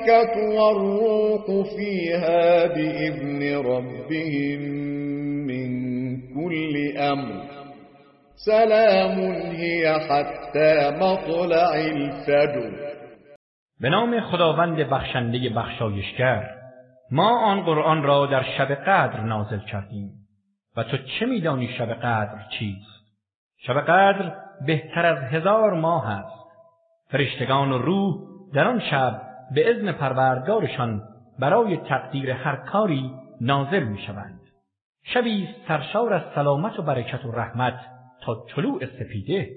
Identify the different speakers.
Speaker 1: الملائكة والروح فيها بإذن ربهم من كل أمر. سلام هي حتى مطلع الفجر.
Speaker 2: به نام خداوند بخشنده بخشایشگر ما آن قرآن را در شب قدر نازل کردیم. و تو چه میدانی شب قدر چیست؟ شب قدر بهتر از هزار ماه است. فرشتگان و روح در آن شب به اذن پروردگارشان برای تقدیر هر کاری نازل می شوند. شبی سرشار از سلامت و برکت و رحمت تا طلوع سپیده